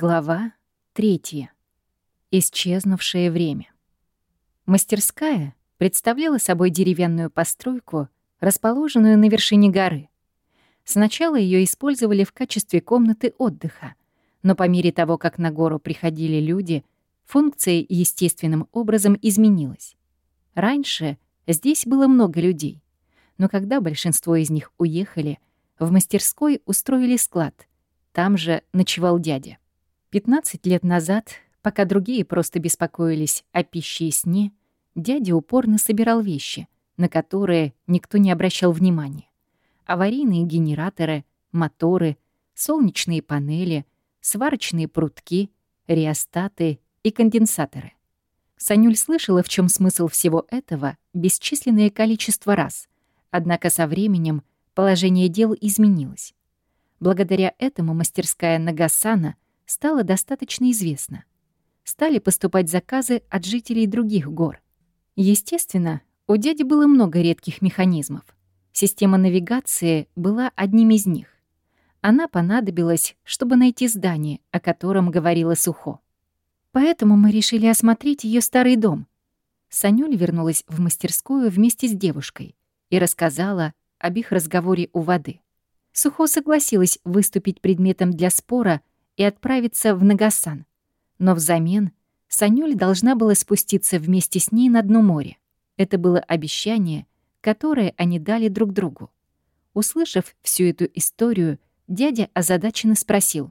Глава третья. Исчезнувшее время. Мастерская представляла собой деревянную постройку, расположенную на вершине горы. Сначала ее использовали в качестве комнаты отдыха, но по мере того, как на гору приходили люди, функция естественным образом изменилась. Раньше здесь было много людей, но когда большинство из них уехали, в мастерской устроили склад. Там же ночевал дядя. 15 лет назад, пока другие просто беспокоились о пище и сне, дядя упорно собирал вещи, на которые никто не обращал внимания. Аварийные генераторы, моторы, солнечные панели, сварочные прутки, реостаты и конденсаторы. Санюль слышала, в чем смысл всего этого, бесчисленное количество раз. Однако со временем положение дел изменилось. Благодаря этому мастерская Нагасана — стало достаточно известно. Стали поступать заказы от жителей других гор. Естественно, у дяди было много редких механизмов. Система навигации была одним из них. Она понадобилась, чтобы найти здание, о котором говорила Сухо. Поэтому мы решили осмотреть ее старый дом. Санюль вернулась в мастерскую вместе с девушкой и рассказала об их разговоре у воды. Сухо согласилась выступить предметом для спора и отправиться в Нагасан. Но взамен Санюль должна была спуститься вместе с ней на дно моря. Это было обещание, которое они дали друг другу. Услышав всю эту историю, дядя озадаченно спросил.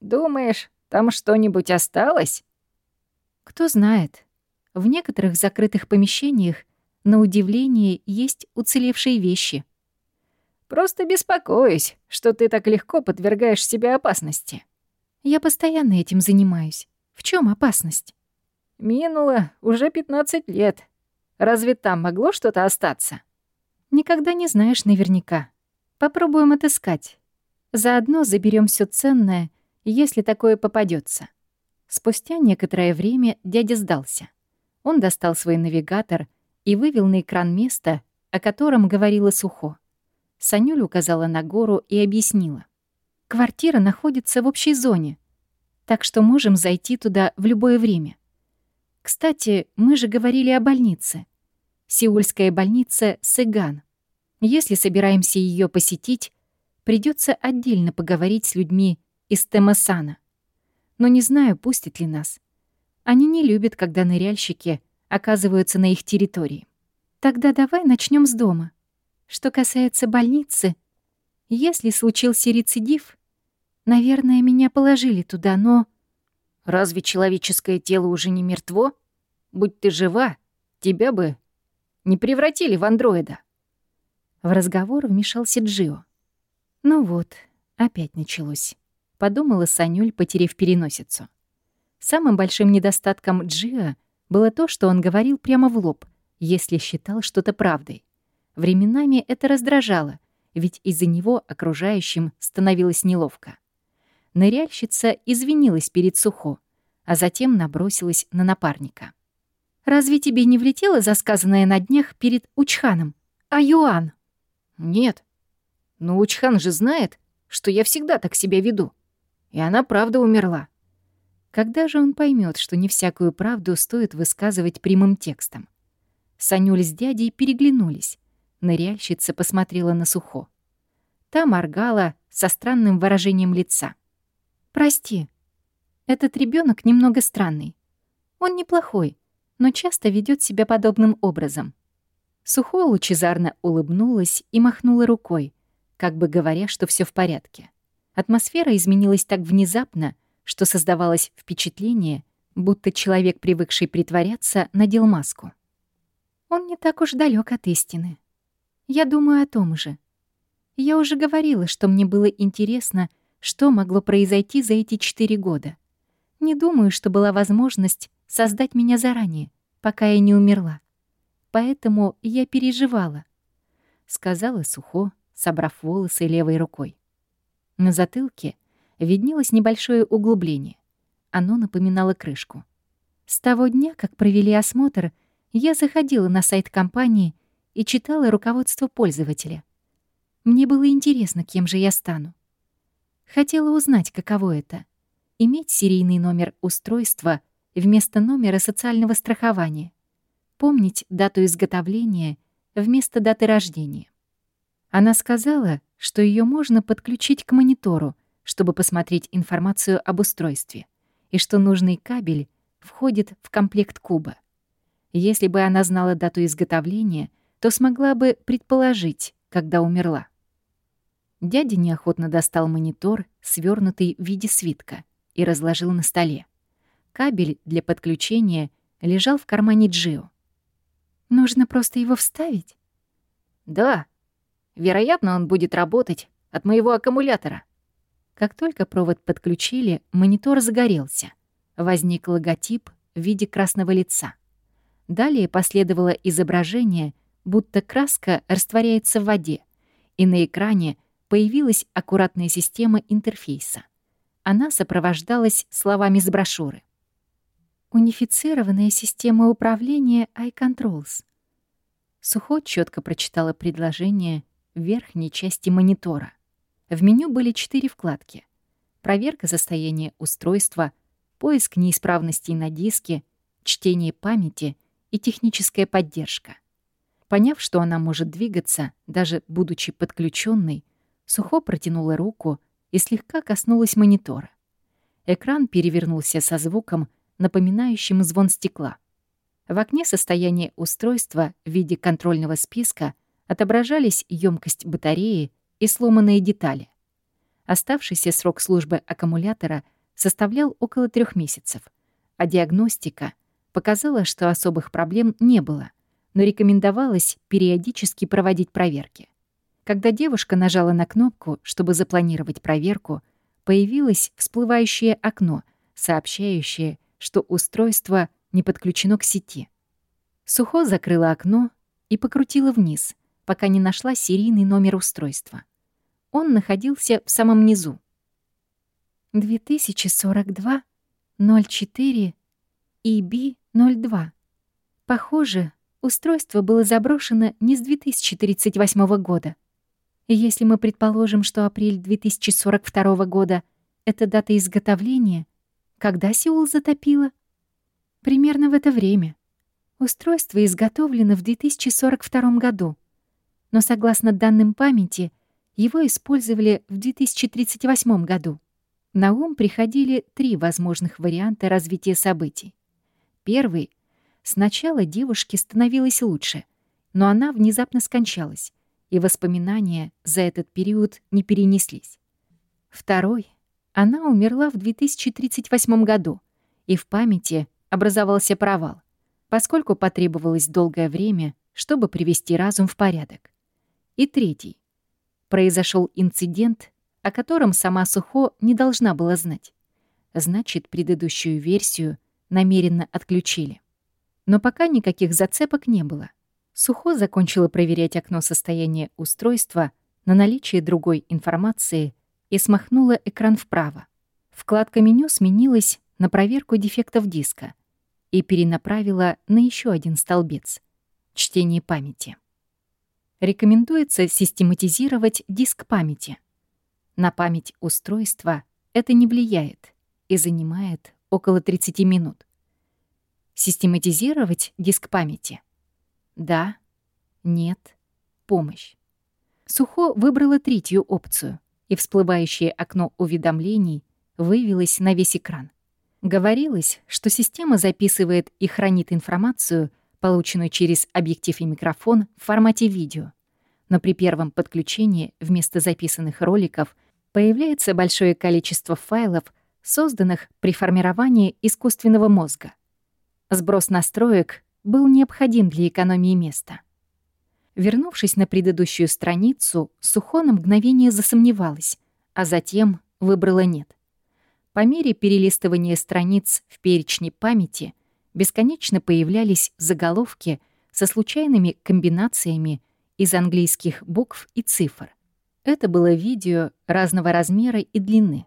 «Думаешь, там что-нибудь осталось?» «Кто знает. В некоторых закрытых помещениях, на удивление, есть уцелевшие вещи». Просто беспокоюсь, что ты так легко подвергаешь себя опасности. Я постоянно этим занимаюсь. В чем опасность? Минуло уже 15 лет. Разве там могло что-то остаться? Никогда не знаешь наверняка. Попробуем отыскать. Заодно заберем все ценное, если такое попадется. Спустя некоторое время дядя сдался. Он достал свой навигатор и вывел на экран место, о котором говорила Сухо. Санюля указала на гору и объяснила. «Квартира находится в общей зоне, так что можем зайти туда в любое время. Кстати, мы же говорили о больнице. Сеульская больница Сыган. Если собираемся ее посетить, придется отдельно поговорить с людьми из Темасана. Но не знаю, пустят ли нас. Они не любят, когда ныряльщики оказываются на их территории. Тогда давай начнем с дома. Что касается больницы, если случился рецидив, наверное, меня положили туда, но... Разве человеческое тело уже не мертво? Будь ты жива, тебя бы не превратили в андроида. В разговор вмешался Джио. Ну вот, опять началось. Подумала Санюль, потеряв переносицу. Самым большим недостатком Джио было то, что он говорил прямо в лоб, если считал что-то правдой. Временами это раздражало, ведь из-за него окружающим становилось неловко. Ныряльщица извинилась перед Сухо, а затем набросилась на напарника. «Разве тебе не влетело за сказанное на днях перед Учханом? А Юан?» «Нет. Но Учхан же знает, что я всегда так себя веду. И она правда умерла». Когда же он поймет, что не всякую правду стоит высказывать прямым текстом? Санюль с дядей переглянулись, Ныряльщица посмотрела на Сухо. Та моргала со странным выражением лица. «Прости, этот ребенок немного странный. Он неплохой, но часто ведет себя подобным образом». Сухо лучезарно улыбнулась и махнула рукой, как бы говоря, что все в порядке. Атмосфера изменилась так внезапно, что создавалось впечатление, будто человек, привыкший притворяться, надел маску. Он не так уж далек от истины. Я думаю о том же. Я уже говорила, что мне было интересно, что могло произойти за эти четыре года. Не думаю, что была возможность создать меня заранее, пока я не умерла. Поэтому я переживала, — сказала Сухо, собрав волосы левой рукой. На затылке виднелось небольшое углубление. Оно напоминало крышку. С того дня, как провели осмотр, я заходила на сайт компании — и читала руководство пользователя. Мне было интересно, кем же я стану. Хотела узнать, каково это. иметь серийный номер устройства вместо номера социального страхования, помнить дату изготовления вместо даты рождения. Она сказала, что ее можно подключить к монитору, чтобы посмотреть информацию об устройстве, и что нужный кабель входит в комплект куба. Если бы она знала дату изготовления, то смогла бы предположить, когда умерла. Дядя неохотно достал монитор, свернутый в виде свитка, и разложил на столе. Кабель для подключения лежал в кармане Джио. «Нужно просто его вставить?» «Да. Вероятно, он будет работать от моего аккумулятора». Как только провод подключили, монитор загорелся. Возник логотип в виде красного лица. Далее последовало изображение, будто краска растворяется в воде, и на экране появилась аккуратная система интерфейса. Она сопровождалась словами с брошюры. «Унифицированная система управления iControls». Сухо четко прочитала предложение в верхней части монитора. В меню были четыре вкладки. Проверка состояния устройства, поиск неисправностей на диске, чтение памяти и техническая поддержка. Поняв, что она может двигаться, даже будучи подключенной, Сухо протянула руку и слегка коснулась монитора. Экран перевернулся со звуком, напоминающим звон стекла. В окне состояния устройства в виде контрольного списка отображались емкость батареи и сломанные детали. Оставшийся срок службы аккумулятора составлял около трех месяцев, а диагностика показала, что особых проблем не было, но рекомендовалось периодически проводить проверки. Когда девушка нажала на кнопку, чтобы запланировать проверку, появилось всплывающее окно, сообщающее, что устройство не подключено к сети. Сухо закрыла окно и покрутила вниз, пока не нашла серийный номер устройства. Он находился в самом низу. 2042 04 EB02. Похоже, устройство было заброшено не с 2038 года. Если мы предположим, что апрель 2042 года — это дата изготовления, когда Сеул затопило? Примерно в это время. Устройство изготовлено в 2042 году, но согласно данным памяти, его использовали в 2038 году. На ум приходили три возможных варианта развития событий. Первый — сначала девушке становилось лучше, но она внезапно скончалась, и воспоминания за этот период не перенеслись. Второй. Она умерла в 2038 году, и в памяти образовался провал, поскольку потребовалось долгое время, чтобы привести разум в порядок. И третий. Произошел инцидент, о котором сама Сухо не должна была знать. Значит, предыдущую версию намеренно отключили. Но пока никаких зацепок не было. Сухо закончила проверять окно состояния устройства на наличие другой информации и смахнула экран вправо. Вкладка меню сменилась на проверку дефектов диска и перенаправила на еще один столбец — чтение памяти. Рекомендуется систематизировать диск памяти. На память устройства это не влияет и занимает около 30 минут. Систематизировать диск памяти — да, нет, помощь. Сухо выбрала третью опцию, и всплывающее окно уведомлений вывелось на весь экран. Говорилось, что система записывает и хранит информацию, полученную через объектив и микрофон в формате видео. Но при первом подключении вместо записанных роликов появляется большое количество файлов, созданных при формировании искусственного мозга. Сброс настроек был необходим для экономии места. Вернувшись на предыдущую страницу, Сухо мгновение засомневалась, а затем выбрала «нет». По мере перелистывания страниц в перечне памяти бесконечно появлялись заголовки со случайными комбинациями из английских букв и цифр. Это было видео разного размера и длины.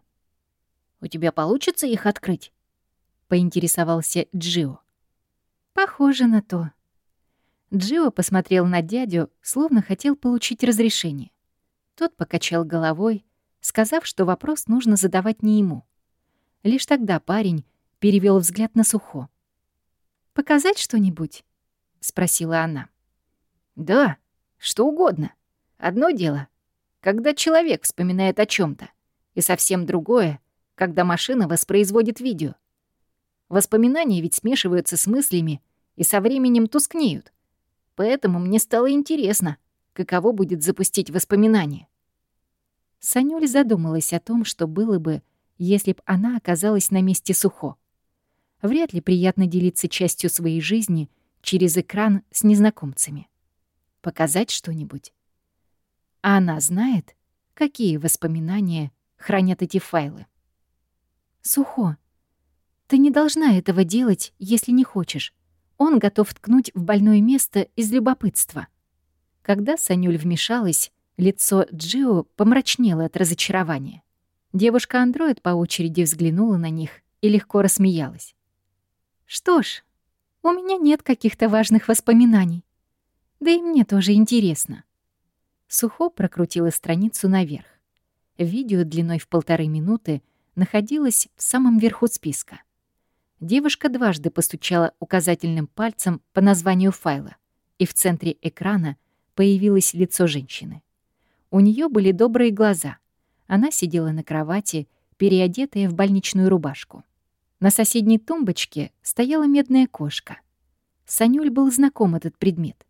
«У тебя получится их открыть?» — поинтересовался Джио. Похоже на то. Джио посмотрел на дядю, словно хотел получить разрешение. Тот покачал головой, сказав, что вопрос нужно задавать не ему. Лишь тогда парень перевел взгляд на Сухо. «Показать что-нибудь?» — спросила она. «Да, что угодно. Одно дело, когда человек вспоминает о чем то и совсем другое, когда машина воспроизводит видео. Воспоминания ведь смешиваются с мыслями и со временем тускнеют. Поэтому мне стало интересно, каково будет запустить воспоминания. Санюль задумалась о том, что было бы, если б она оказалась на месте Сухо. Вряд ли приятно делиться частью своей жизни через экран с незнакомцами. Показать что-нибудь. А она знает, какие воспоминания хранят эти файлы. «Сухо, ты не должна этого делать, если не хочешь. Он готов ткнуть в больное место из любопытства». Когда Санюль вмешалась, лицо Джио помрачнело от разочарования. Девушка-андроид по очереди взглянула на них и легко рассмеялась. «Что ж, у меня нет каких-то важных воспоминаний. Да и мне тоже интересно». Сухо прокрутила страницу наверх. Видео длиной в полторы минуты находилось в самом верху списка. Девушка дважды постучала указательным пальцем по названию файла, и в центре экрана появилось лицо женщины. У нее были добрые глаза. Она сидела на кровати, переодетая в больничную рубашку. На соседней тумбочке стояла медная кошка. Санюль был знаком этот предмет.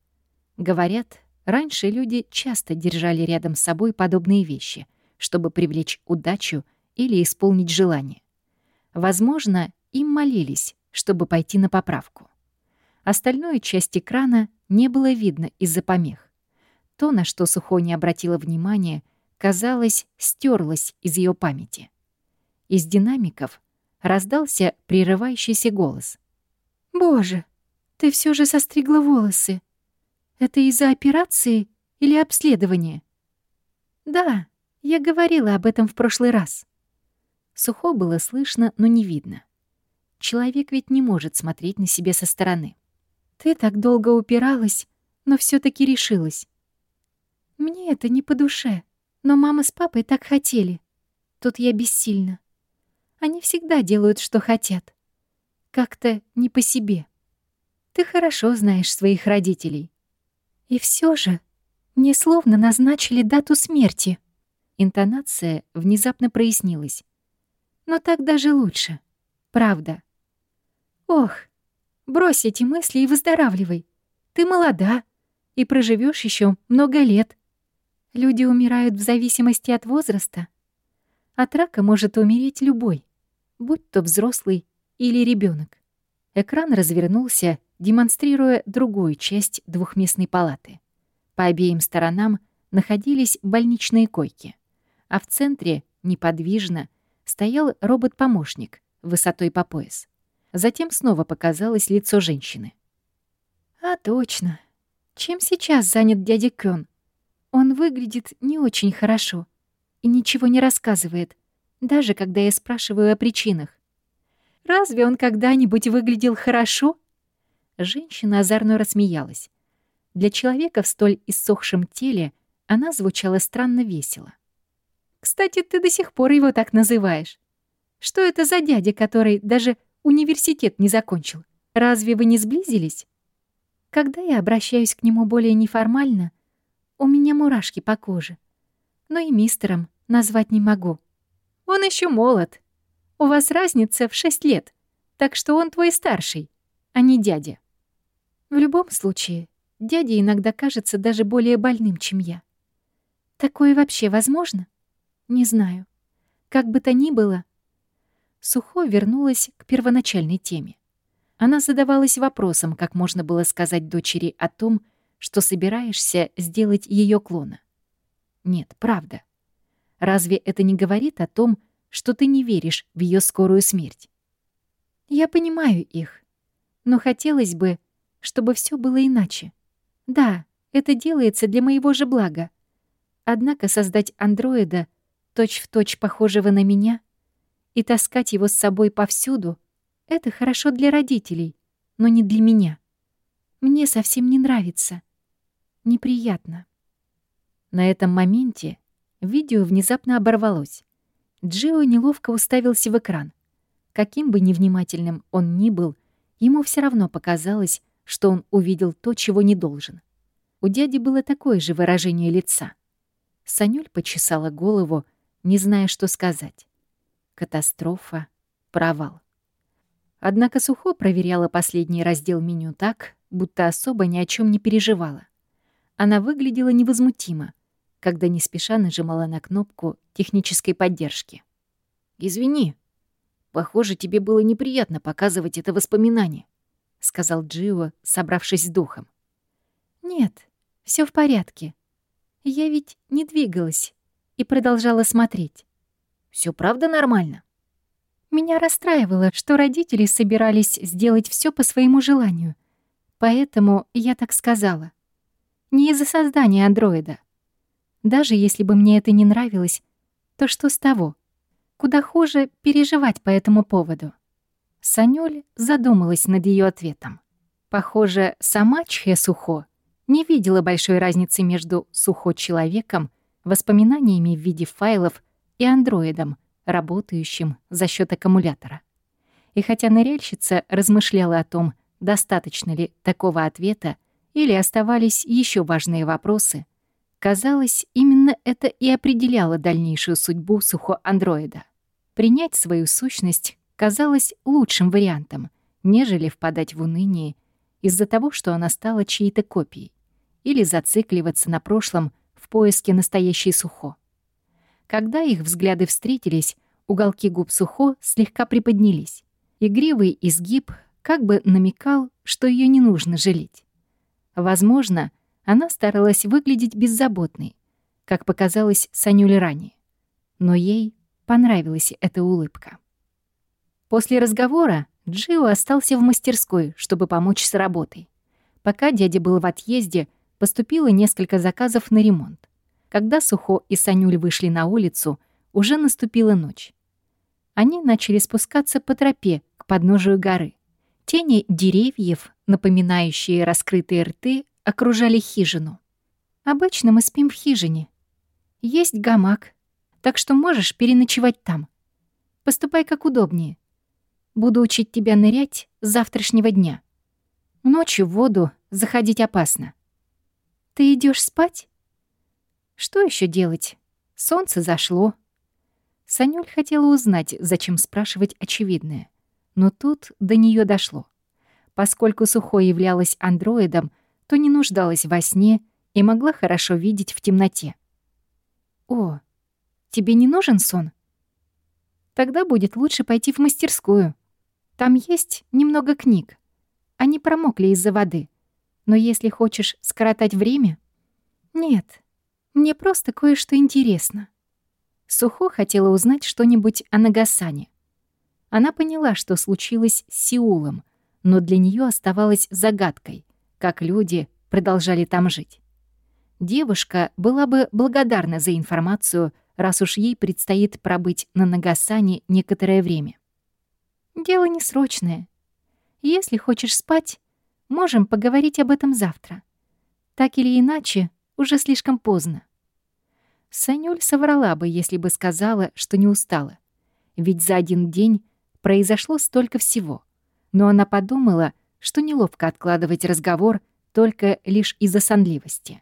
Говорят, раньше люди часто держали рядом с собой подобные вещи, чтобы привлечь удачу или исполнить желание. Возможно, им молились, чтобы пойти на поправку. Остальную часть экрана не было видно из-за помех. То, на что Сухо не обратила внимания, казалось, стерлось из ее памяти. Из динамиков раздался прерывающийся голос. «Боже, ты все же состригла волосы. Это из-за операции или обследования?» «Да, я говорила об этом в прошлый раз». Сухо было слышно, но не видно. Человек ведь не может смотреть на себя со стороны. «Ты так долго упиралась, но все таки решилась. Мне это не по душе, но мама с папой так хотели. Тут я бессильна. Они всегда делают, что хотят. Как-то не по себе. Ты хорошо знаешь своих родителей. И все же мне словно назначили дату смерти. Интонация внезапно прояснилась. Но так даже лучше. Правда. Ох, брось эти мысли и выздоравливай. Ты молода и проживешь еще много лет. Люди умирают в зависимости от возраста. От рака может умереть любой, будь то взрослый или ребенок. Экран развернулся, демонстрируя другую часть двухместной палаты. По обеим сторонам находились больничные койки, а в центре, неподвижно, стоял робот-помощник высотой по пояс. Затем снова показалось лицо женщины. «А точно. Чем сейчас занят дядя Кён? Он выглядит не очень хорошо и ничего не рассказывает, даже когда я спрашиваю о причинах. Разве он когда-нибудь выглядел хорошо? Женщина озорно рассмеялась. Для человека в столь иссохшем теле она звучала странно весело. «Кстати, ты до сих пор его так называешь. Что это за дядя, который даже университет не закончил? Разве вы не сблизились?» Когда я обращаюсь к нему более неформально, у меня мурашки по коже. Но и мистером назвать не могу. Он еще молод. У вас разница в шесть лет, так что он твой старший, а не дядя. В любом случае, дядя иногда кажется даже более больным, чем я. Такое вообще возможно? Не знаю. Как бы то ни было, Сухо вернулась к первоначальной теме. Она задавалась вопросом, как можно было сказать дочери о том, что собираешься сделать ее клона. Нет, правда. Разве это не говорит о том, что ты не веришь в ее скорую смерть? Я понимаю их, но хотелось бы, чтобы все было иначе. Да, это делается для моего же блага. Однако создать андроида, точь-в-точь точь похожего на меня, и таскать его с собой повсюду — это хорошо для родителей, но не для меня. Мне совсем не нравится неприятно. На этом моменте видео внезапно оборвалось. Джио неловко уставился в экран. Каким бы невнимательным он ни был, ему все равно показалось, что он увидел то, чего не должен. У дяди было такое же выражение лица. Санюль почесала голову, не зная, что сказать. Катастрофа, провал. Однако Сухо проверяла последний раздел меню так, будто особо ни о чем не переживала. Она выглядела невозмутимо, когда не спеша нажимала на кнопку технической поддержки. «Извини, похоже, тебе было неприятно показывать это воспоминание», — сказал Джио, собравшись с духом. «Нет, все в порядке. Я ведь не двигалась и продолжала смотреть. Все правда нормально?» Меня расстраивало, что родители собирались сделать все по своему желанию. Поэтому я так сказала. Не из-за создания андроида. Даже если бы мне это не нравилось, то что с того? Куда хуже переживать по этому поводу. Санюль задумалась над ее ответом. Похоже, сама Чхе Сухо не видела большой разницы между Сухо-человеком, воспоминаниями в виде файлов и андроидом, работающим за счет аккумулятора. И хотя ныряльщица размышляла о том, достаточно ли такого ответа или оставались еще важные вопросы, казалось, именно это и определяло дальнейшую судьбу сухоандроида. Принять свою сущность казалось лучшим вариантом, нежели впадать в уныние из-за того, что она стала чьей-то копией, или зацикливаться на прошлом в поиске настоящей сухо. Когда их взгляды встретились, уголки губ Сухо слегка приподнялись. Игривый изгиб как бы намекал, что ее не нужно жалеть. Возможно, она старалась выглядеть беззаботной, как показалось Санюле ранее. Но ей понравилась эта улыбка. После разговора Джио остался в мастерской, чтобы помочь с работой. Пока дядя был в отъезде, поступило несколько заказов на ремонт. Когда Сухо и Санюль вышли на улицу, уже наступила ночь. Они начали спускаться по тропе к подножию горы. Тени деревьев, напоминающие раскрытые рты, окружали хижину. «Обычно мы спим в хижине. Есть гамак, так что можешь переночевать там. Поступай как удобнее. Буду учить тебя нырять с завтрашнего дня. Ночью в воду заходить опасно. Ты идешь спать? Что еще делать? Солнце зашло. Санюль хотела узнать, зачем спрашивать очевидное. Но тут до нее дошло. Поскольку Сухой являлась андроидом, то не нуждалась во сне и могла хорошо видеть в темноте. «О, тебе не нужен сон?» «Тогда будет лучше пойти в мастерскую. Там есть немного книг. Они промокли из-за воды. Но если хочешь скоротать время...» «Нет, мне просто кое-что интересно. Сухо хотела узнать что-нибудь о Нагасане. Она поняла, что случилось с Сеулом, но для нее оставалось загадкой, как люди продолжали там жить. Девушка была бы благодарна за информацию, раз уж ей предстоит пробыть на Нагасане некоторое время. Дело не срочное. Если хочешь спать, можем поговорить об этом завтра. Так или иначе, уже слишком поздно. Санюль соврала бы, если бы сказала, что не устала. Ведь за один день произошло столько всего. Но она подумала, что неловко откладывать разговор только лишь из-за сонливости.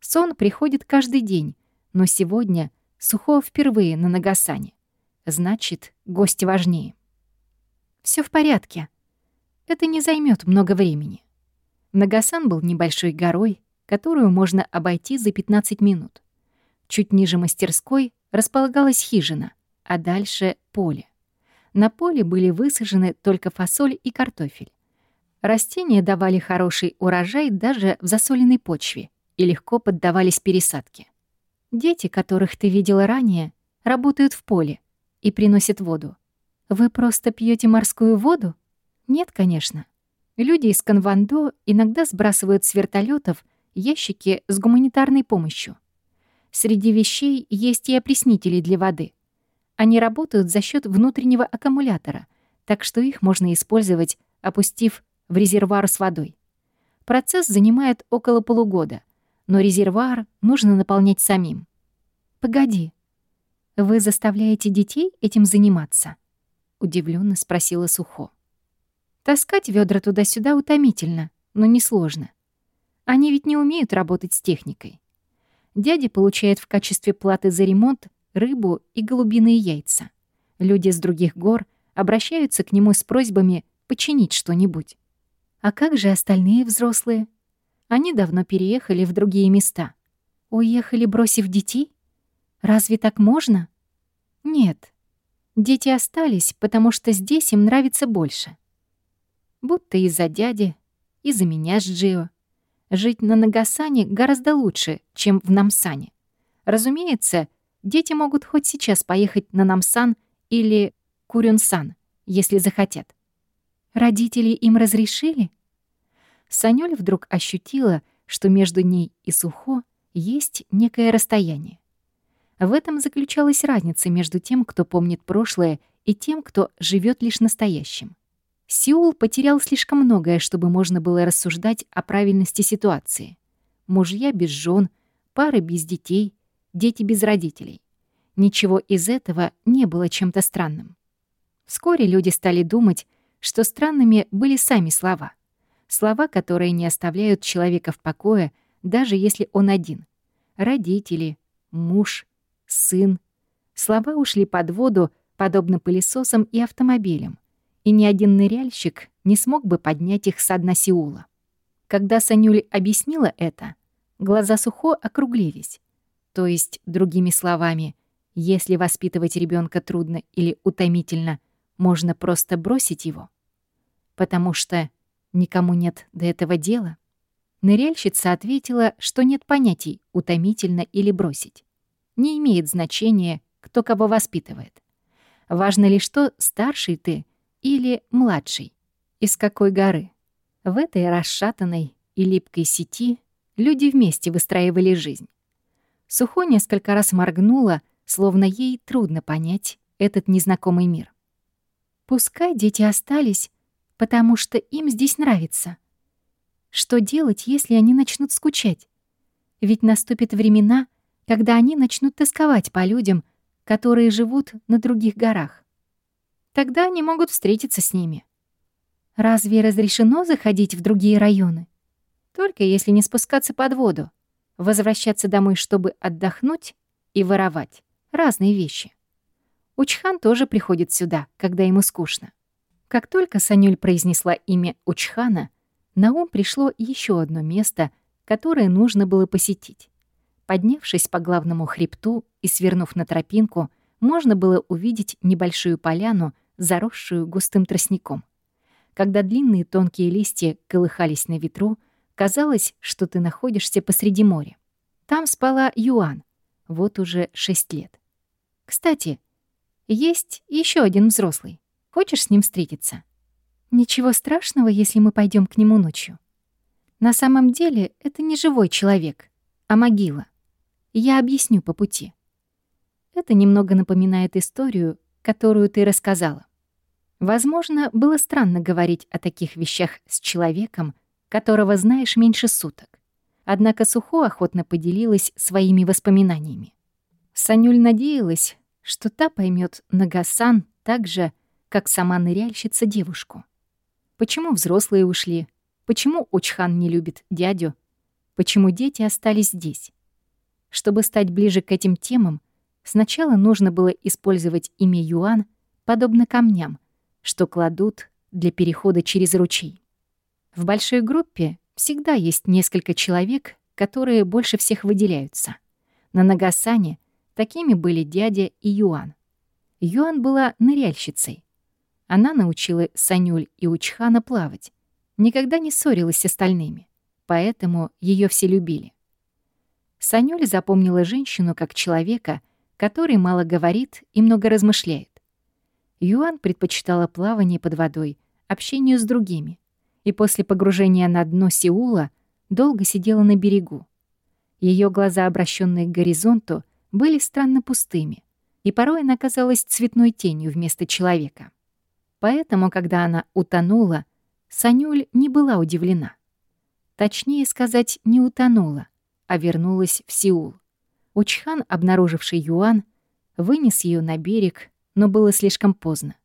Сон приходит каждый день, но сегодня Сухо впервые на Нагасане. Значит, гость важнее. Все в порядке. Это не займет много времени. Нагасан был небольшой горой, которую можно обойти за 15 минут. Чуть ниже мастерской располагалась хижина, а дальше — поле. На поле были высажены только фасоль и картофель. Растения давали хороший урожай даже в засоленной почве и легко поддавались пересадке. Дети, которых ты видела ранее, работают в поле и приносят воду. Вы просто пьете морскую воду? Нет, конечно. Люди из Конвандо иногда сбрасывают с вертолетов ящики с гуманитарной помощью. Среди вещей есть и опреснители для воды. Они работают за счет внутреннего аккумулятора, так что их можно использовать, опустив в резервуар с водой. Процесс занимает около полугода, но резервуар нужно наполнять самим. Погоди, вы заставляете детей этим заниматься? удивленно спросила Сухо. Таскать ведра туда-сюда утомительно, но несложно. Они ведь не умеют работать с техникой. Дядя получает в качестве платы за ремонт рыбу и голубиные яйца. Люди с других гор обращаются к нему с просьбами починить что-нибудь. А как же остальные взрослые? Они давно переехали в другие места. Уехали, бросив детей? Разве так можно? Нет. Дети остались, потому что здесь им нравится больше. Будто из-за дяди, из-за меня с Джио. Жить на Нагасане гораздо лучше, чем в Намсане. Разумеется, дети могут хоть сейчас поехать на Намсан или Курюнсан, если захотят. Родители им разрешили? Санёль вдруг ощутила, что между ней и Сухо есть некое расстояние. В этом заключалась разница между тем, кто помнит прошлое, и тем, кто живет лишь настоящим. Сеул потерял слишком многое, чтобы можно было рассуждать о правильности ситуации. Мужья без жен, пары без детей, дети без родителей. Ничего из этого не было чем-то странным. Вскоре люди стали думать, что странными были сами слова. Слова, которые не оставляют человека в покое, даже если он один. Родители, муж, сын. Слова ушли под воду, подобно пылесосам и автомобилям и ни один ныряльщик не смог бы поднять их с дна Сеула. Когда Санюль объяснила это, глаза Сухо округлились. То есть, другими словами, если воспитывать ребенка трудно или утомительно, можно просто бросить его. Потому что никому нет до этого дела. Ныряльщица ответила, что нет понятий «утомительно» или «бросить». Не имеет значения, кто кого воспитывает. Важно лишь то, старший ты или младший. Из какой горы? В этой расшатанной и липкой сети люди вместе выстраивали жизнь. Сухо несколько раз моргнула, словно ей трудно понять этот незнакомый мир. Пускай дети остались, потому что им здесь нравится. Что делать, если они начнут скучать? Ведь наступят времена, когда они начнут тосковать по людям, которые живут на других горах. Тогда они могут встретиться с ними. Разве разрешено заходить в другие районы? Только если не спускаться под воду, возвращаться домой, чтобы отдохнуть и воровать. Разные вещи. Учхан тоже приходит сюда, когда ему скучно. Как только Санюль произнесла имя Учхана, на ум пришло еще одно место, которое нужно было посетить. Поднявшись по главному хребту и свернув на тропинку, можно было увидеть небольшую поляну, заросшую густым тростником. Когда длинные тонкие листья колыхались на ветру, казалось, что ты находишься посреди моря. Там спала Юан, вот уже шесть лет. Кстати, есть еще один взрослый. Хочешь с ним встретиться? Ничего страшного, если мы пойдем к нему ночью. На самом деле это не живой человек, а могила. Я объясню по пути. Это немного напоминает историю, которую ты рассказала. Возможно, было странно говорить о таких вещах с человеком, которого знаешь меньше суток. Однако Сухо охотно поделилась своими воспоминаниями. Санюль надеялась, что та поймет Нагасан так же, как сама ныряльщица девушку. Почему взрослые ушли? Почему Учхан не любит дядю? Почему дети остались здесь? Чтобы стать ближе к этим темам, Сначала нужно было использовать имя Юан, подобно камням, что кладут для перехода через ручей. В большой группе всегда есть несколько человек, которые больше всех выделяются. На Нагасане такими были дядя и Юан. Юан была ныряльщицей. Она научила Санюль и Учхана плавать, никогда не ссорилась с остальными, поэтому ее все любили. Санюль запомнила женщину как человека — который мало говорит и много размышляет. Юан предпочитала плавание под водой, общению с другими, и после погружения на дно Сеула долго сидела на берегу. Ее глаза, обращенные к горизонту, были странно пустыми, и порой она казалась цветной тенью вместо человека. Поэтому, когда она утонула, Санюль не была удивлена. Точнее сказать, не утонула, а вернулась в Сеул. Учхан, обнаруживший Юан, вынес ее на берег, но было слишком поздно.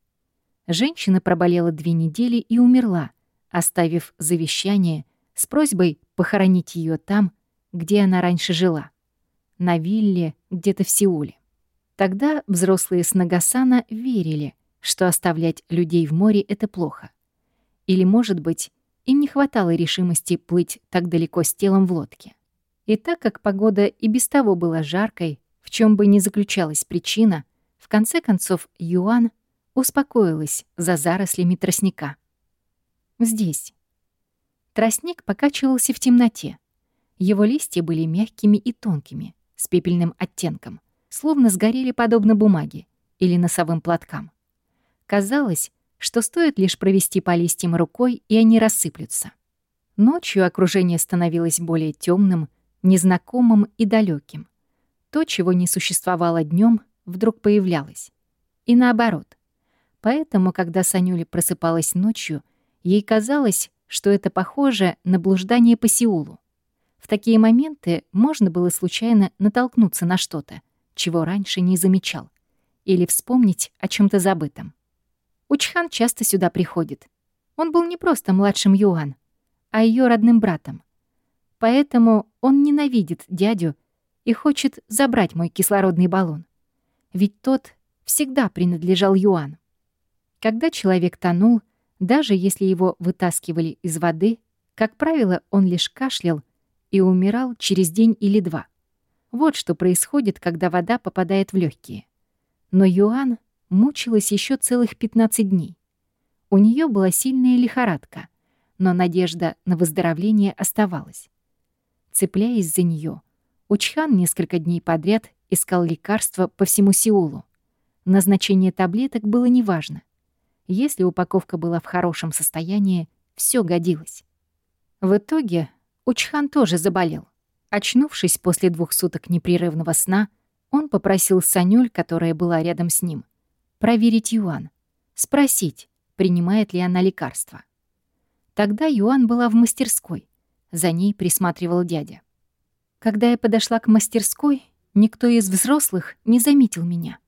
Женщина проболела две недели и умерла, оставив завещание с просьбой похоронить ее там, где она раньше жила, на вилле где-то в Сеуле. Тогда взрослые с Нагасана верили, что оставлять людей в море — это плохо. Или, может быть, им не хватало решимости плыть так далеко с телом в лодке. И так как погода и без того была жаркой, в чем бы ни заключалась причина, в конце концов Юан успокоилась за зарослями тростника. Здесь. Тростник покачивался в темноте. Его листья были мягкими и тонкими, с пепельным оттенком словно сгорели подобно бумаге или носовым платкам. Казалось, что стоит лишь провести по листьям рукой, и они рассыплются. Ночью окружение становилось более темным, незнакомым и далеким. То, чего не существовало днем, вдруг появлялось. И наоборот. Поэтому, когда Санюля просыпалась ночью, ей казалось, что это похоже на блуждание по Сеулу. В такие моменты можно было случайно натолкнуться на что-то, чего раньше не замечал, или вспомнить о чем то забытом. Учхан часто сюда приходит. Он был не просто младшим Юан, а ее родным братом. Поэтому он ненавидит дядю и хочет забрать мой кислородный баллон. Ведь тот всегда принадлежал Юан. Когда человек тонул, даже если его вытаскивали из воды, как правило, он лишь кашлял и умирал через день или два. Вот что происходит, когда вода попадает в легкие. Но Юан мучилась еще целых 15 дней. У нее была сильная лихорадка, но надежда на выздоровление оставалась. Цепляясь за нее, Учхан несколько дней подряд искал лекарства по всему Сеулу. Назначение таблеток было неважно. Если упаковка была в хорошем состоянии, все годилось. В итоге Учхан тоже заболел. Очнувшись после двух суток непрерывного сна, он попросил Санюль, которая была рядом с ним, проверить Юан, спросить, принимает ли она лекарства. Тогда Юан была в мастерской, за ней присматривал дядя. Когда я подошла к мастерской, никто из взрослых не заметил меня.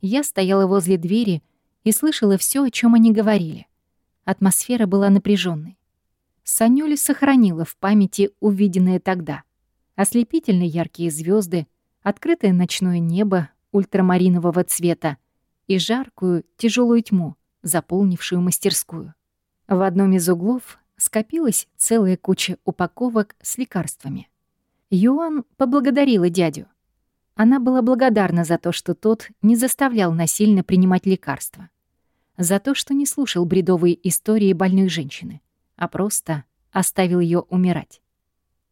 Я стояла возле двери и слышала все, о чем они говорили. Атмосфера была напряженной. Санюля сохранила в памяти увиденное тогда — ослепительно яркие звезды, открытое ночное небо ультрамаринового цвета и жаркую, тяжелую тьму, заполнившую мастерскую. В одном из углов скопилась целая куча упаковок с лекарствами. Юан поблагодарила дядю. Она была благодарна за то, что тот не заставлял насильно принимать лекарства. За то, что не слушал бредовые истории больной женщины, а просто оставил ее умирать.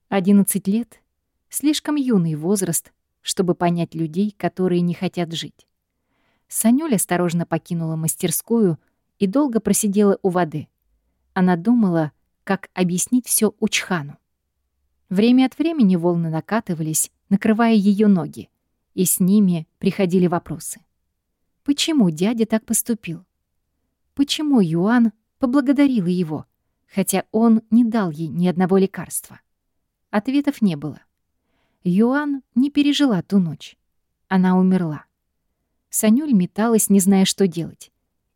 11 лет Слишком юный возраст, чтобы понять людей, которые не хотят жить. Санюль осторожно покинула мастерскую и долго просидела у воды. Она думала, как объяснить все Учхану. Время от времени волны накатывались, накрывая ее ноги, и с ними приходили вопросы. Почему дядя так поступил? Почему Юан поблагодарила его, хотя он не дал ей ни одного лекарства? Ответов не было. Юан не пережила ту ночь. Она умерла. Санюль металась, не зная, что делать.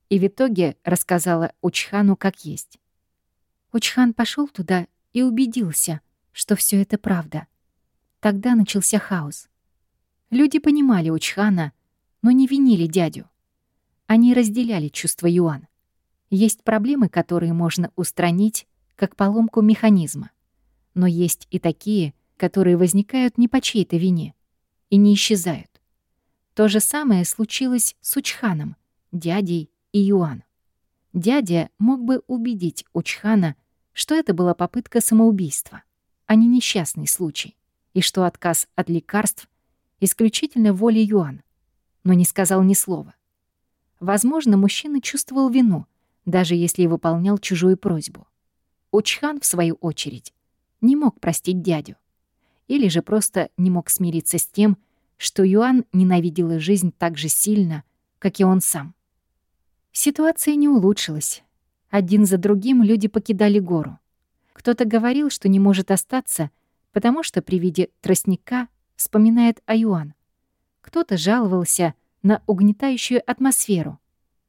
И в итоге рассказала Учхану как есть. Учхан пошел туда и убедился, что все это правда. Тогда начался хаос. Люди понимали Учхана, но не винили дядю. Они разделяли чувства Юан. Есть проблемы, которые можно устранить, как поломку механизма. Но есть и такие, которые возникают не по чьей-то вине и не исчезают. То же самое случилось с Учханом, дядей и Юан. Дядя мог бы убедить Учхана, что это была попытка самоубийства, а не несчастный случай, и что отказ от лекарств исключительно воля Юан, но не сказал ни слова. Возможно, мужчина чувствовал вину, даже если выполнял чужую просьбу. Учхан, в свою очередь, не мог простить дядю или же просто не мог смириться с тем, что Юан ненавидела жизнь так же сильно, как и он сам. Ситуация не улучшилась. Один за другим люди покидали гору. Кто-то говорил, что не может остаться, потому что при виде тростника вспоминает о Юан. Кто-то жаловался на угнетающую атмосферу.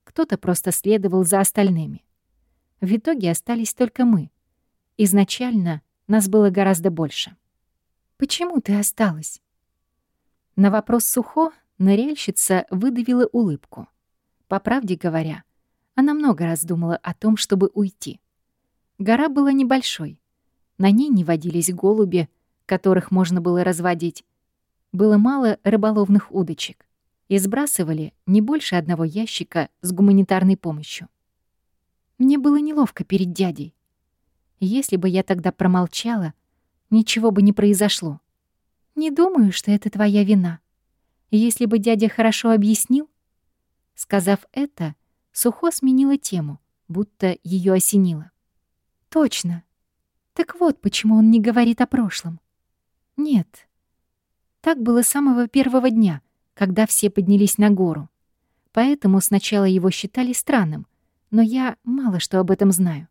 кто-то просто следовал за остальными. В итоге остались только мы. Изначально нас было гораздо больше. «Почему ты осталась?» На вопрос Сухо ныряльщица выдавила улыбку. По правде говоря, она много раз думала о том, чтобы уйти. Гора была небольшой. На ней не водились голуби, которых можно было разводить. Было мало рыболовных удочек. И сбрасывали не больше одного ящика с гуманитарной помощью. Мне было неловко перед дядей. Если бы я тогда промолчала, ничего бы не произошло. Не думаю, что это твоя вина. Если бы дядя хорошо объяснил... Сказав это, Сухо сменила тему, будто ее осенило. Точно. Так вот, почему он не говорит о прошлом. Нет. Так было с самого первого дня, когда все поднялись на гору. Поэтому сначала его считали странным, но я мало что об этом знаю.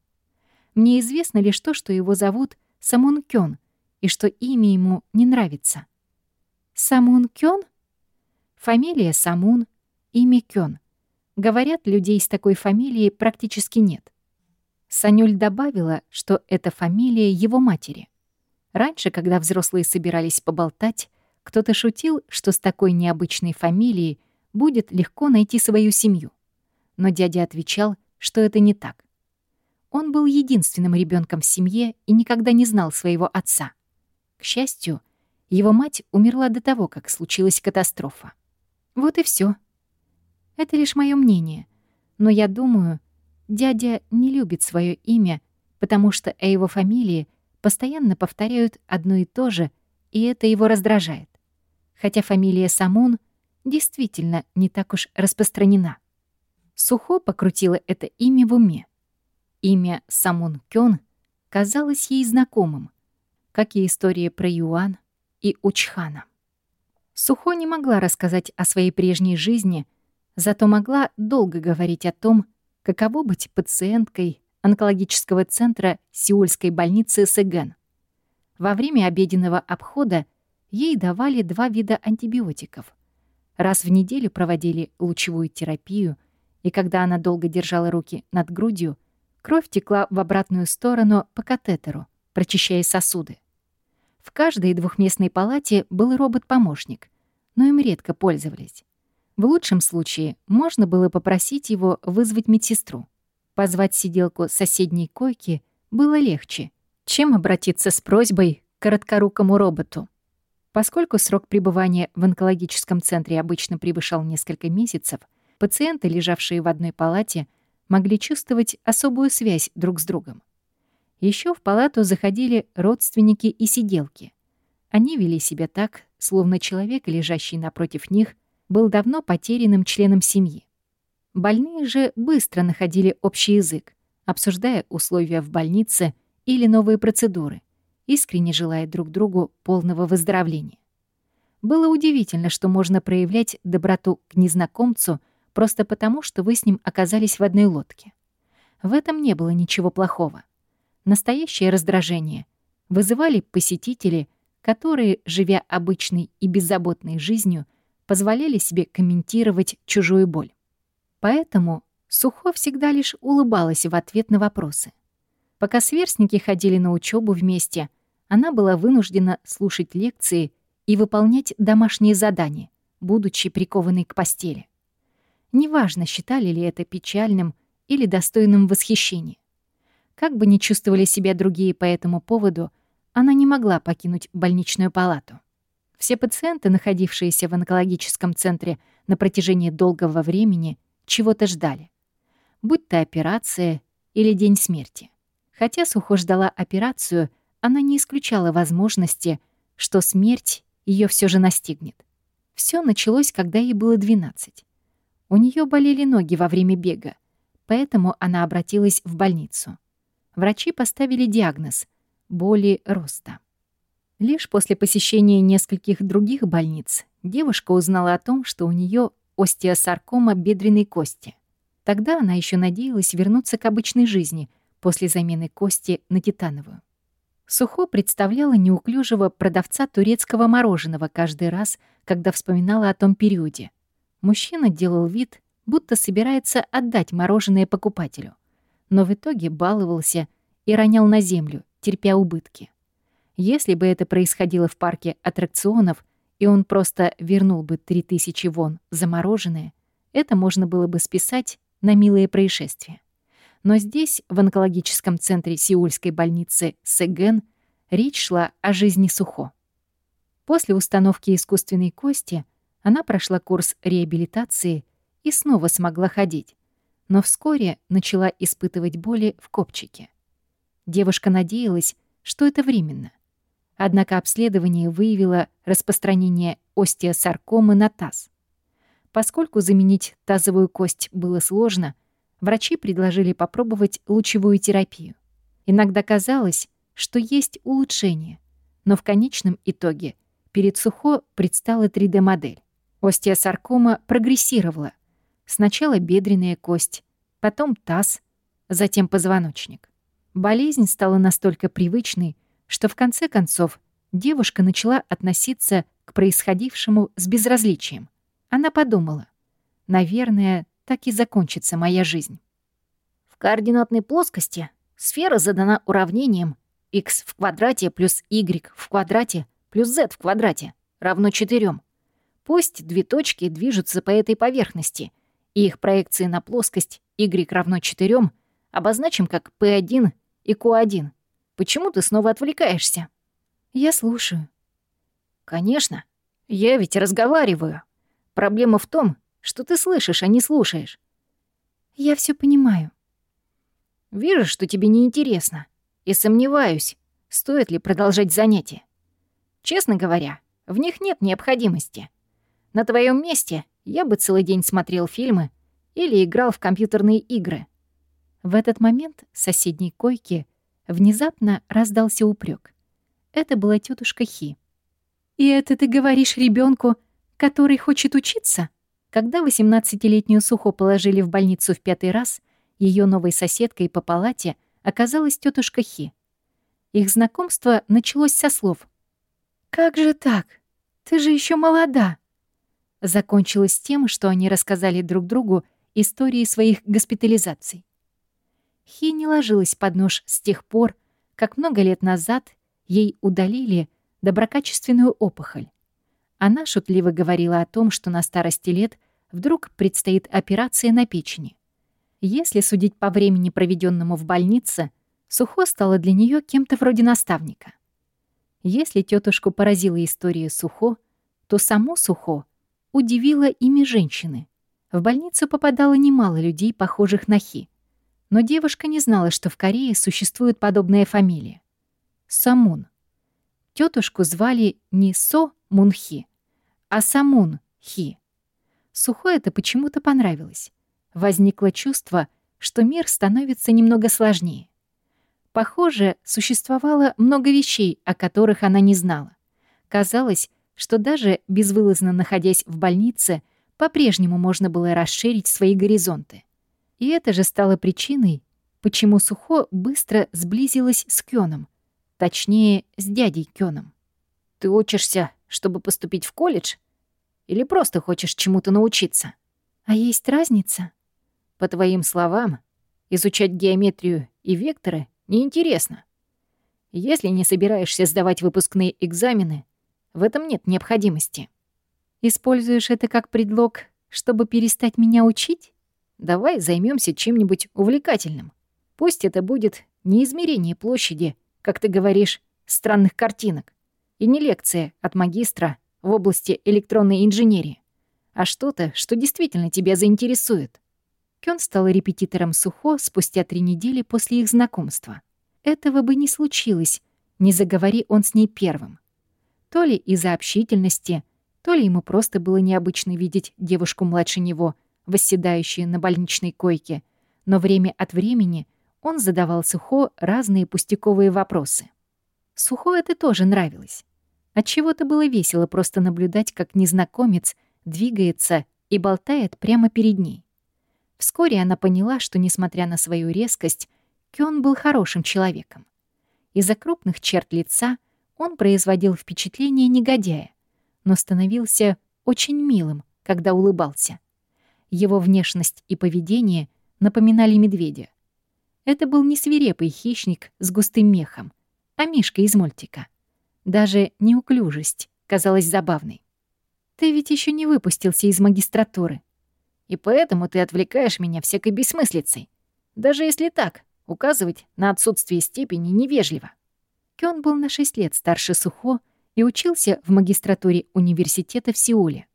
Мне известно лишь то, что его зовут Самун Кён, и что имя ему не нравится. Самун Кён? Фамилия Самун, имя Кён. Говорят, людей с такой фамилией практически нет. Санюль добавила, что это фамилия его матери. Раньше, когда взрослые собирались поболтать, кто-то шутил, что с такой необычной фамилией будет легко найти свою семью. Но дядя отвечал, что это не так. Он был единственным ребенком в семье и никогда не знал своего отца. К счастью, его мать умерла до того, как случилась катастрофа. Вот и все. Это лишь мое мнение. Но я думаю, дядя не любит свое имя, потому что о его фамилии постоянно повторяют одно и то же, и это его раздражает. Хотя фамилия Самун действительно не так уж распространена. Сухо покрутила это имя в уме. Имя Самун Кён казалось ей знакомым, как и история про Юан и Учхана. Сухо не могла рассказать о своей прежней жизни, зато могла долго говорить о том, каково быть пациенткой онкологического центра Сеульской больницы Сэгэн. Во время обеденного обхода ей давали два вида антибиотиков. Раз в неделю проводили лучевую терапию — и когда она долго держала руки над грудью, кровь текла в обратную сторону по катетеру, прочищая сосуды. В каждой двухместной палате был робот-помощник, но им редко пользовались. В лучшем случае можно было попросить его вызвать медсестру. Позвать сиделку соседней койки было легче, чем обратиться с просьбой к короткорукому роботу. Поскольку срок пребывания в онкологическом центре обычно превышал несколько месяцев, Пациенты, лежавшие в одной палате, могли чувствовать особую связь друг с другом. Еще в палату заходили родственники и сиделки. Они вели себя так, словно человек, лежащий напротив них, был давно потерянным членом семьи. Больные же быстро находили общий язык, обсуждая условия в больнице или новые процедуры, искренне желая друг другу полного выздоровления. Было удивительно, что можно проявлять доброту к незнакомцу, просто потому, что вы с ним оказались в одной лодке. В этом не было ничего плохого. Настоящее раздражение вызывали посетители, которые, живя обычной и беззаботной жизнью, позволяли себе комментировать чужую боль. Поэтому Сухо всегда лишь улыбалась в ответ на вопросы. Пока сверстники ходили на учебу вместе, она была вынуждена слушать лекции и выполнять домашние задания, будучи прикованной к постели. Неважно, считали ли это печальным или достойным восхищения. Как бы ни чувствовали себя другие по этому поводу, она не могла покинуть больничную палату. Все пациенты, находившиеся в онкологическом центре на протяжении долгого времени, чего-то ждали. Будь то операция или день смерти. Хотя Сухо ждала операцию, она не исключала возможности, что смерть ее все же настигнет. Все началось, когда ей было 12. У нее болели ноги во время бега, поэтому она обратилась в больницу. Врачи поставили диагноз — боли роста. Лишь после посещения нескольких других больниц девушка узнала о том, что у нее остеосаркома бедренной кости. Тогда она еще надеялась вернуться к обычной жизни после замены кости на титановую. Сухо представляла неуклюжего продавца турецкого мороженого каждый раз, когда вспоминала о том периоде — Мужчина делал вид, будто собирается отдать мороженое покупателю. Но в итоге баловался и ронял на землю, терпя убытки. Если бы это происходило в парке аттракционов, и он просто вернул бы 3000 вон за мороженое, это можно было бы списать на милые происшествия. Но здесь, в онкологическом центре сеульской больницы Сеген, речь шла о жизни Сухо. После установки искусственной кости она прошла курс реабилитации и снова смогла ходить, но вскоре начала испытывать боли в копчике. Девушка надеялась, что это временно. Однако обследование выявило распространение остеосаркомы на таз. Поскольку заменить тазовую кость было сложно, врачи предложили попробовать лучевую терапию. Иногда казалось, что есть улучшение, но в конечном итоге перед Сухо предстала 3D-модель. Остеосаркома прогрессировала. Сначала бедренная кость, потом таз, затем позвоночник. Болезнь стала настолько привычной, что в конце концов девушка начала относиться к происходившему с безразличием. Она подумала, наверное, так и закончится моя жизнь. В координатной плоскости сфера задана уравнением x в квадрате плюс y в квадрате плюс z в квадрате равно 4. Пусть две точки движутся по этой поверхности, и их проекции на плоскость y равно 4 обозначим как p1 и q1. Почему ты снова отвлекаешься? Я слушаю. Конечно. Я ведь разговариваю. Проблема в том, что ты слышишь, а не слушаешь. Я все понимаю. Вижу, что тебе неинтересно. И сомневаюсь, стоит ли продолжать занятия. Честно говоря, в них нет необходимости. На твоем месте я бы целый день смотрел фильмы или играл в компьютерные игры. В этот момент с соседней койки внезапно раздался упрек. Это была тетушка Хи. «И это ты говоришь ребенку, который хочет учиться?» Когда 18-летнюю Сухо положили в больницу в пятый раз, ее новой соседкой по палате оказалась тетушка Хи. Их знакомство началось со слов «Как же так? Ты же еще молода!» Закончилось тем, что они рассказали друг другу истории своих госпитализаций. Хи не ложилась под нож с тех пор, как много лет назад ей удалили доброкачественную опухоль. Она шутливо говорила о том, что на старости лет вдруг предстоит операция на печени. Если судить по времени, проведенному в больнице, Сухо стала для нее кем-то вроде наставника. Если тетушку поразила история Сухо, то само Сухо удивило имя женщины. В больницу попадало немало людей, похожих на Хи. Но девушка не знала, что в Корее существует подобная фамилия. Самун. Тетушку звали не Со Мунхи, а Самун Хи. Сухой это почему-то понравилось. Возникло чувство, что мир становится немного сложнее. Похоже, существовало много вещей, о которых она не знала. Казалось, что даже безвылазно находясь в больнице, по-прежнему можно было расширить свои горизонты. И это же стало причиной, почему Сухо быстро сблизилась с Кёном, точнее, с дядей Кёном. «Ты учишься чтобы поступить в колледж? Или просто хочешь чему-то научиться? А есть разница? По твоим словам, изучать геометрию и векторы неинтересно. Если не собираешься сдавать выпускные экзамены, в этом нет необходимости. Используешь это как предлог, чтобы перестать меня учить? Давай займемся чем-нибудь увлекательным. Пусть это будет не измерение площади, как ты говоришь, странных картинок, и не лекция от магистра в области электронной инженерии, а что-то, что действительно тебя заинтересует. Кён стал репетитором Сухо спустя три недели после их знакомства. Этого бы не случилось, не заговори он с ней первым. То ли из-за общительности, то ли ему просто было необычно видеть девушку младше него, восседающую на больничной койке, но время от времени он задавал Сухо разные пустяковые вопросы. Сухо это тоже нравилось. Отчего-то было весело просто наблюдать, как незнакомец двигается и болтает прямо перед ней. Вскоре она поняла, что, несмотря на свою резкость, Кён был хорошим человеком. Из-за крупных черт лица он производил впечатление негодяя, но становился очень милым, когда улыбался. Его внешность и поведение напоминали медведя. Это был не свирепый хищник с густым мехом, а Мишка из мультика. Даже неуклюжесть казалась забавной. «Ты ведь еще не выпустился из магистратуры. И поэтому ты отвлекаешь меня всякой бессмыслицей. Даже если так, указывать на отсутствие степени невежливо». Кён был на 6 лет старше Сухо и учился в магистратуре университета в Сеуле.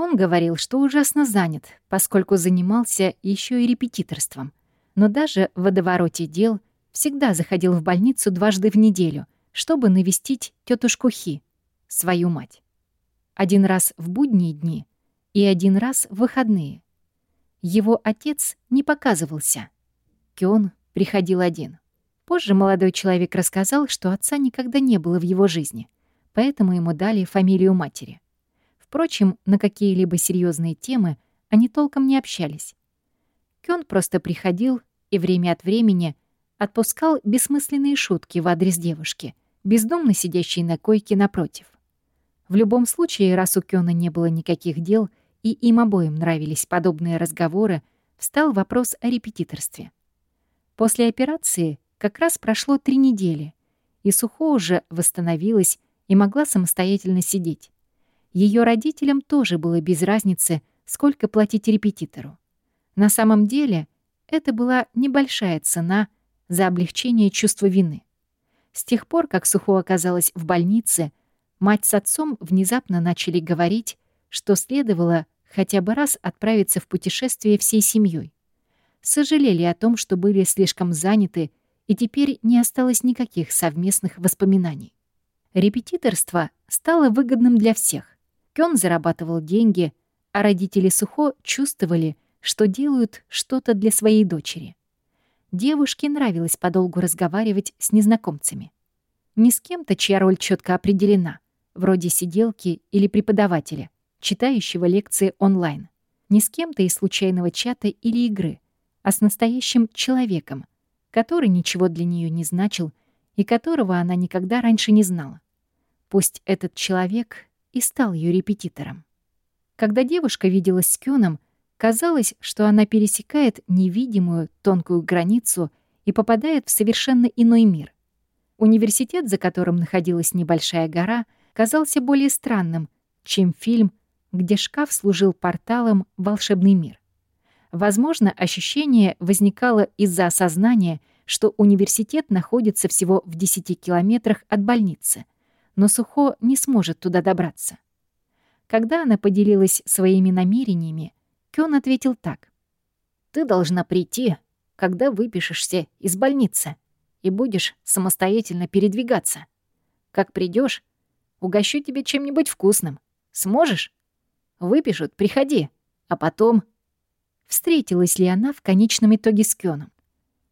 Он говорил, что ужасно занят, поскольку занимался еще и репетиторством. Но даже в водовороте дел всегда заходил в больницу дважды в неделю, чтобы навестить тетушку Хи, свою мать. Один раз в будние дни и один раз в выходные. Его отец не показывался. Кён приходил один. Позже молодой человек рассказал, что отца никогда не было в его жизни, поэтому ему дали фамилию матери. Впрочем, на какие-либо серьезные темы они толком не общались. Кён просто приходил и время от времени отпускал бессмысленные шутки в адрес девушки, бездумно сидящей на койке напротив. В любом случае, раз у Кёна не было никаких дел, и им обоим нравились подобные разговоры, встал вопрос о репетиторстве. После операции как раз прошло три недели, и Сухо уже восстановилась и могла самостоятельно сидеть. Ее родителям тоже было без разницы, сколько платить репетитору. На самом деле, это была небольшая цена за облегчение чувства вины. С тех пор, как Сухо оказалась в больнице, мать с отцом внезапно начали говорить, что следовало хотя бы раз отправиться в путешествие всей семьей. Сожалели о том, что были слишком заняты и теперь не осталось никаких совместных воспоминаний. Репетиторство стало выгодным для всех. Кён зарабатывал деньги, а родители Сухо чувствовали, что делают что-то для своей дочери. Девушке нравилось подолгу разговаривать с незнакомцами. Не с кем-то, чья роль четко определена, вроде сиделки или преподавателя, читающего лекции онлайн. Не с кем-то из случайного чата или игры, а с настоящим человеком, который ничего для нее не значил и которого она никогда раньше не знала. Пусть этот человек и стал ее репетитором. Когда девушка виделась с Кёном, казалось, что она пересекает невидимую тонкую границу и попадает в совершенно иной мир. Университет, за которым находилась небольшая гора, казался более странным, чем фильм, где шкаф служил порталом в волшебный мир. Возможно, ощущение возникало из-за осознания, что университет находится всего в 10 километрах от больницы, но Сухо не сможет туда добраться. Когда она поделилась своими намерениями, Кён ответил так. «Ты должна прийти, когда выпишешься из больницы и будешь самостоятельно передвигаться. Как придешь, угощу тебе чем-нибудь вкусным. Сможешь? Выпишут, приходи, а потом встретилась ли она в конечном итоге с Кёном.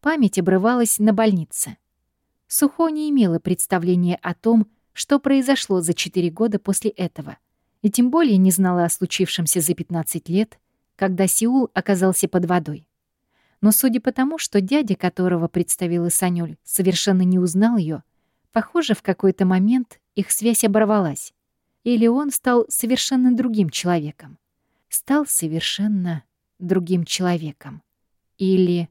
Память обрывалась на больнице. Сухо не имела представления о том, что произошло за четыре года после этого, и тем более не знала о случившемся за 15 лет, когда Сеул оказался под водой. Но судя по тому, что дядя, которого представила Санюль, совершенно не узнал ее, похоже, в какой-то момент их связь оборвалась. Или он стал совершенно другим человеком. Стал совершенно другим человеком. Или...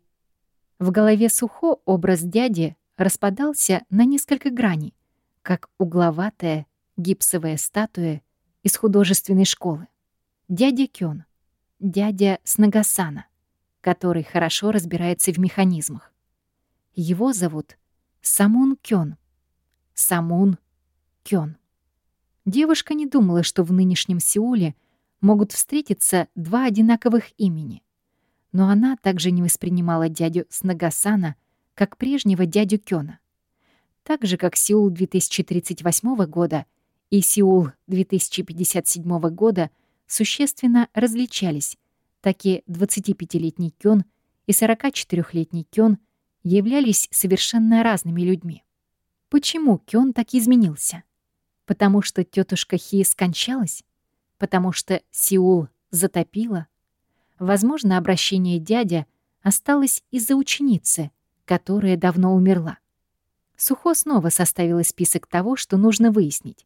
В голове Сухо образ дяди распадался на несколько граней, как угловатая гипсовая статуя из художественной школы. Дядя Кён, дядя Снагасана, который хорошо разбирается в механизмах. Его зовут Самун Кён. Самун Кён. Девушка не думала, что в нынешнем Сеуле — могут встретиться два одинаковых имени. Но она также не воспринимала дядю Снагасана как прежнего дядю Кёна. Так же, как Сеул 2038 года и Сеул 2057 года существенно различались, так и 25-летний Кён и 44-летний Кён являлись совершенно разными людьми. Почему Кён так изменился? Потому что тетушка Хи скончалась? потому что Сеул затопило. Возможно, обращение дядя осталось из-за ученицы, которая давно умерла. Сухо снова составила список того, что нужно выяснить.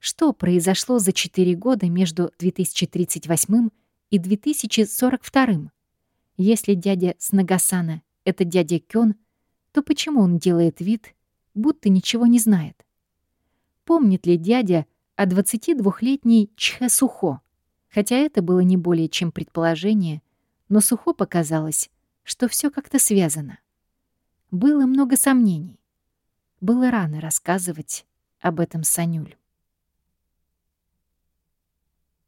Что произошло за четыре года между 2038 и 2042. Если дядя с Нагасана — это дядя Кён, то почему он делает вид, будто ничего не знает? Помнит ли дядя о 22-летней Чхэ Сухо? Хотя это было не более чем предположение, но Сухо показалось, что все как-то связано. Было много сомнений. Было рано рассказывать об этом Санюль.